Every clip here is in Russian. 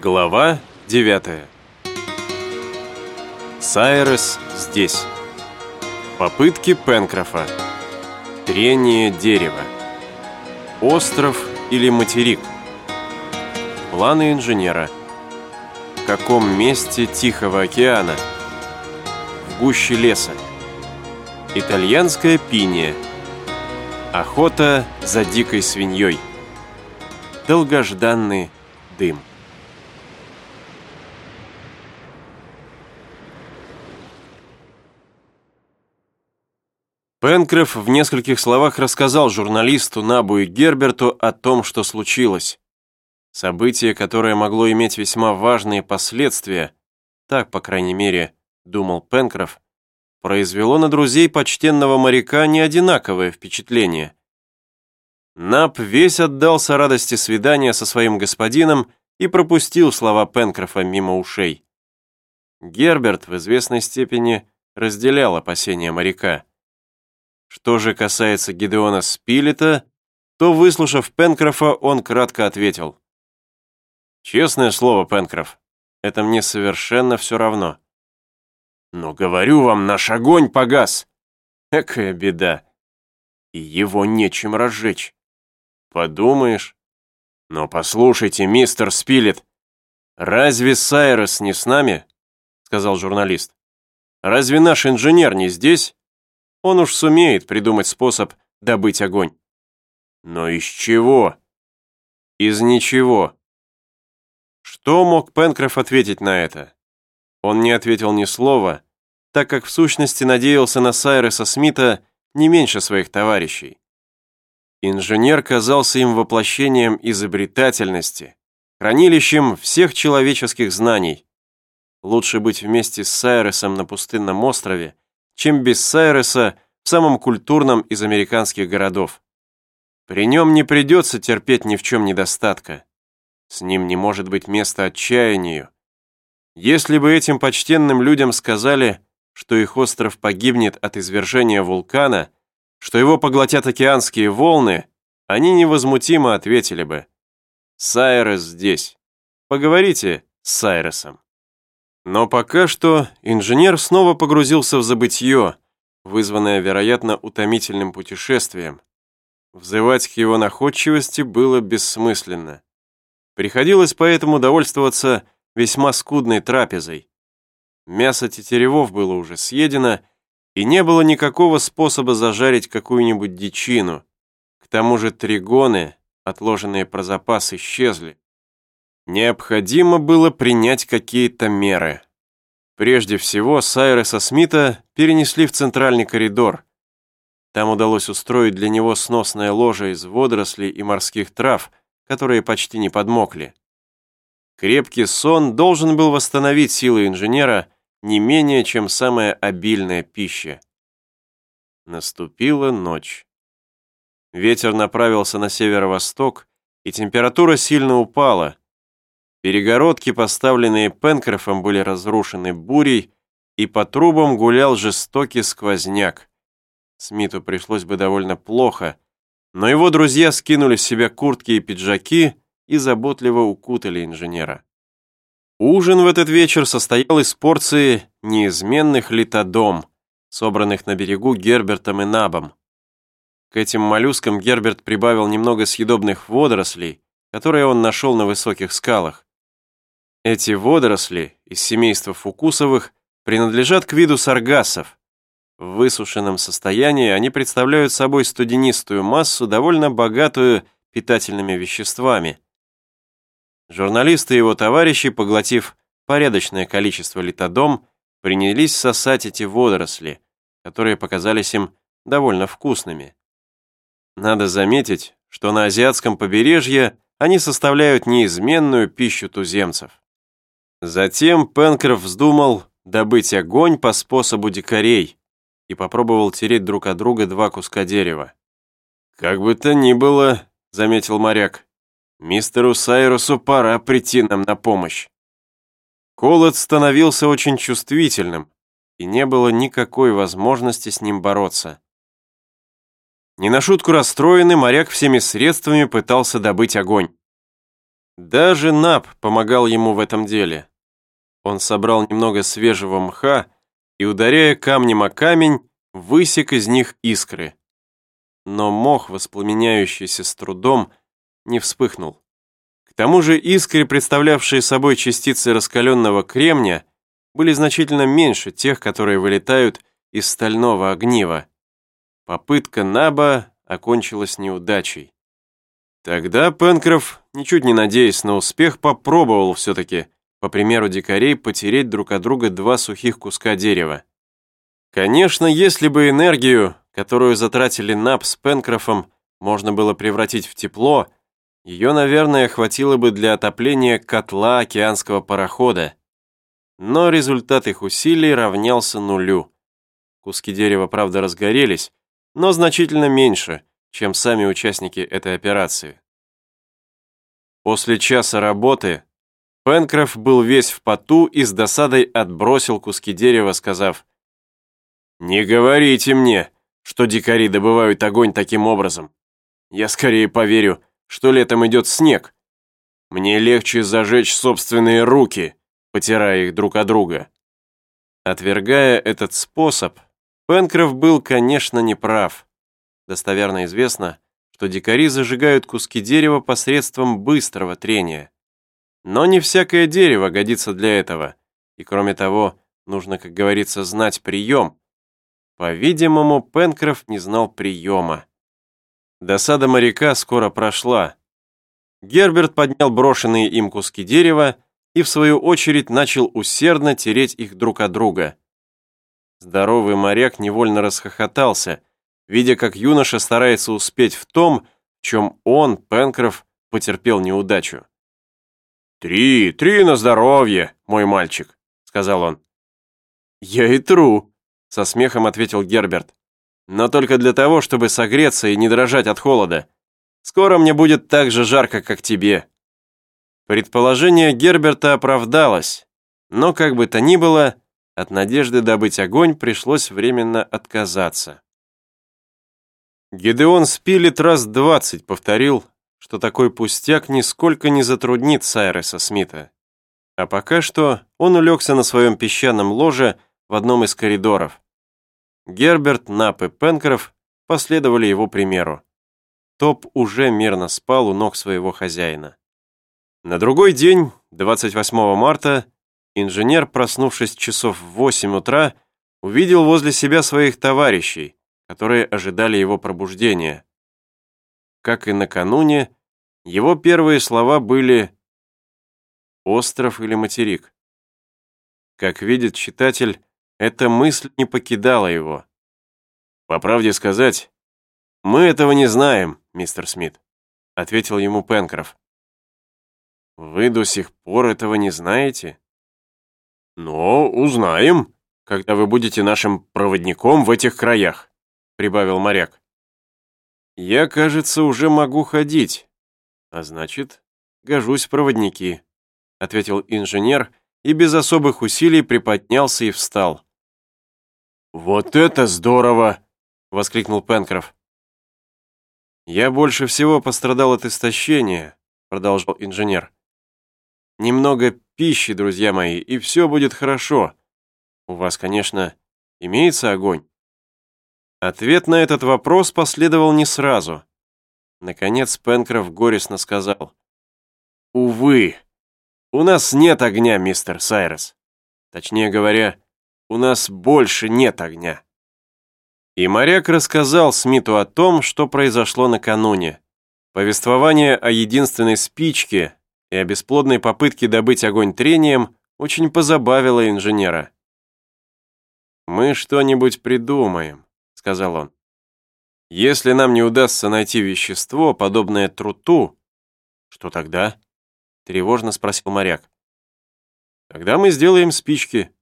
Глава 9 Сайрес здесь. Попытки Пенкрофа. Трение дерева. Остров или материк. Планы инженера. В каком месте Тихого океана? В гуще леса. Итальянская пиния. Охота за дикой свиньей. Долгожданный дым. Пенкроф в нескольких словах рассказал журналисту Набу и Герберту о том, что случилось. Событие, которое могло иметь весьма важные последствия, так, по крайней мере, думал Пенкроф, произвело на друзей почтенного моряка неодинаковое впечатление. Наб весь отдался радости свидания со своим господином и пропустил слова Пенкрофа мимо ушей. Герберт в известной степени разделял опасения моряка. Что же касается Гидеона Спилета, то, выслушав Пенкрофа, он кратко ответил. «Честное слово, Пенкроф, это мне совершенно все равно. Но, говорю вам, наш огонь погас. Экая беда. И его нечем разжечь. Подумаешь. Но послушайте, мистер Спилет, разве Сайрос не с нами?» сказал журналист. «Разве наш инженер не здесь?» Он уж сумеет придумать способ добыть огонь. Но из чего? Из ничего. Что мог Пенкроф ответить на это? Он не ответил ни слова, так как в сущности надеялся на Сайреса Смита не меньше своих товарищей. Инженер казался им воплощением изобретательности, хранилищем всех человеческих знаний. Лучше быть вместе с Сайресом на пустынном острове, чем без Сайреса в самом культурном из американских городов. При нем не придется терпеть ни в чем недостатка. С ним не может быть места отчаянию. Если бы этим почтенным людям сказали, что их остров погибнет от извержения вулкана, что его поглотят океанские волны, они невозмутимо ответили бы. «Сайрес здесь. Поговорите с Сайресом». Но пока что инженер снова погрузился в забытье, вызванное, вероятно, утомительным путешествием. Взывать к его находчивости было бессмысленно. Приходилось поэтому довольствоваться весьма скудной трапезой. Мясо тетеревов было уже съедено, и не было никакого способа зажарить какую-нибудь дичину. К тому же тригоны, отложенные про запас, исчезли. Необходимо было принять какие-то меры. Прежде всего, Сайреса Смита перенесли в центральный коридор. Там удалось устроить для него сносное ложе из водорослей и морских трав, которые почти не подмокли. Крепкий сон должен был восстановить силы инженера не менее, чем самая обильная пища. Наступила ночь. Ветер направился на северо-восток, и температура сильно упала, Перегородки, поставленные Пенкрофом, были разрушены бурей, и по трубам гулял жестокий сквозняк. Смиту пришлось бы довольно плохо, но его друзья скинули с себя куртки и пиджаки и заботливо укутали инженера. Ужин в этот вечер состоял из порции неизменных литодом, собранных на берегу Гербертом и Набом. К этим моллюскам Герберт прибавил немного съедобных водорослей, которые он нашел на высоких скалах. Эти водоросли из семейства фукусовых принадлежат к виду саргассов. В высушенном состоянии они представляют собой студенистую массу, довольно богатую питательными веществами. Журналисты и его товарищи, поглотив порядочное количество литодом, принялись сосать эти водоросли, которые показались им довольно вкусными. Надо заметить, что на азиатском побережье они составляют неизменную пищу туземцев. Затем Пенкроф вздумал добыть огонь по способу дикарей и попробовал тереть друг от друга два куска дерева. «Как бы то ни было», — заметил моряк, — «мистеру Сайрусу пора прийти нам на помощь». Колод становился очень чувствительным, и не было никакой возможности с ним бороться. Не на шутку расстроенный, моряк всеми средствами пытался добыть огонь. Даже Нап помогал ему в этом деле. Он собрал немного свежего мха и, ударяя камнем о камень, высек из них искры. Но мох, воспламеняющийся с трудом, не вспыхнул. К тому же искры, представлявшие собой частицы раскаленного кремня, были значительно меньше тех, которые вылетают из стального огнива. Попытка Наба окончилась неудачей. Тогда Пенкроф, ничуть не надеясь на успех, попробовал все-таки, по примеру дикарей, потереть друг от друга два сухих куска дерева. Конечно, если бы энергию, которую затратили Наб с Пенкрофом, можно было превратить в тепло, ее, наверное, хватило бы для отопления котла океанского парохода. Но результат их усилий равнялся нулю. Куски дерева, правда, разгорелись, но значительно меньше, чем сами участники этой операции. После часа работы Пенкроф был весь в поту и с досадой отбросил куски дерева, сказав, «Не говорите мне, что дикари добывают огонь таким образом. Я скорее поверю, что летом идет снег. Мне легче зажечь собственные руки, потирая их друг от друга». Отвергая этот способ, Пенкроф был, конечно, неправ. Достоверно известно, что дикари зажигают куски дерева посредством быстрого трения. Но не всякое дерево годится для этого, и кроме того, нужно, как говорится, знать прием. По-видимому, Пенкроф не знал приема. Досада моряка скоро прошла. Герберт поднял брошенные им куски дерева и, в свою очередь, начал усердно тереть их друг от друга. Здоровый моряк невольно расхохотался, видя, как юноша старается успеть в том, в чем он, Пенкроф, потерпел неудачу. «Три, три на здоровье, мой мальчик», — сказал он. «Я и тру», — со смехом ответил Герберт. «Но только для того, чтобы согреться и не дрожать от холода. Скоро мне будет так же жарко, как тебе». Предположение Герберта оправдалось, но, как бы то ни было, от надежды добыть огонь пришлось временно отказаться. Гедеон Спилет раз двадцать повторил, что такой пустяк нисколько не затруднит Сайреса Смита. А пока что он улегся на своем песчаном ложе в одном из коридоров. Герберт, Нап и Пенкроф последовали его примеру. Топ уже мирно спал у ног своего хозяина. На другой день, 28 марта, инженер, проснувшись часов в 8 утра, увидел возле себя своих товарищей, которые ожидали его пробуждения. Как и накануне, его первые слова были «остров или материк». Как видит читатель, эта мысль не покидала его. «По правде сказать, мы этого не знаем, мистер Смит», ответил ему Пенкроф. «Вы до сих пор этого не знаете?» «Но узнаем, когда вы будете нашим проводником в этих краях» прибавил моряк. «Я, кажется, уже могу ходить, а значит, гожусь проводники», ответил инженер и без особых усилий приподнялся и встал. «Вот это здорово!» — воскликнул Пенкроф. «Я больше всего пострадал от истощения», — продолжал инженер. «Немного пищи, друзья мои, и все будет хорошо. У вас, конечно, имеется огонь?» Ответ на этот вопрос последовал не сразу. Наконец Пенкроф горестно сказал. «Увы, у нас нет огня, мистер Сайрес. Точнее говоря, у нас больше нет огня». И моряк рассказал Смиту о том, что произошло накануне. Повествование о единственной спичке и о бесплодной попытке добыть огонь трением очень позабавило инженера. «Мы что-нибудь придумаем», сказал он. «Если нам не удастся найти вещество, подобное труту, что тогда?» тревожно спросил моряк. «Тогда мы сделаем спички».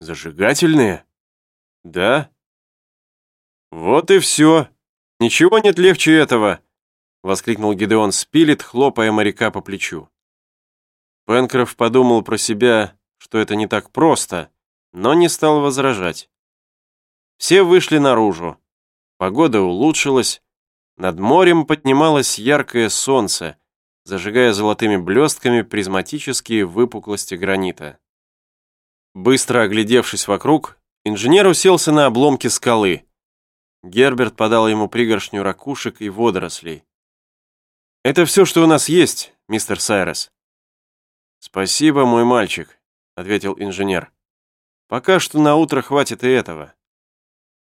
«Зажигательные?» «Да». «Вот и все. Ничего нет легче этого», воскликнул Гидеон Спилет, хлопая моряка по плечу. Пенкроф подумал про себя, что это не так просто, но не стал возражать. Все вышли наружу. Погода улучшилась. Над морем поднималось яркое солнце, зажигая золотыми блестками призматические выпуклости гранита. Быстро оглядевшись вокруг, инженер уселся на обломке скалы. Герберт подал ему пригоршню ракушек и водорослей. «Это все, что у нас есть, мистер Сайрес». «Спасибо, мой мальчик», — ответил инженер. «Пока что на утро хватит и этого».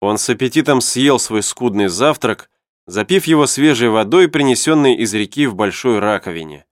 Он с аппетитом съел свой скудный завтрак, запив его свежей водой, принесенной из реки в большой раковине.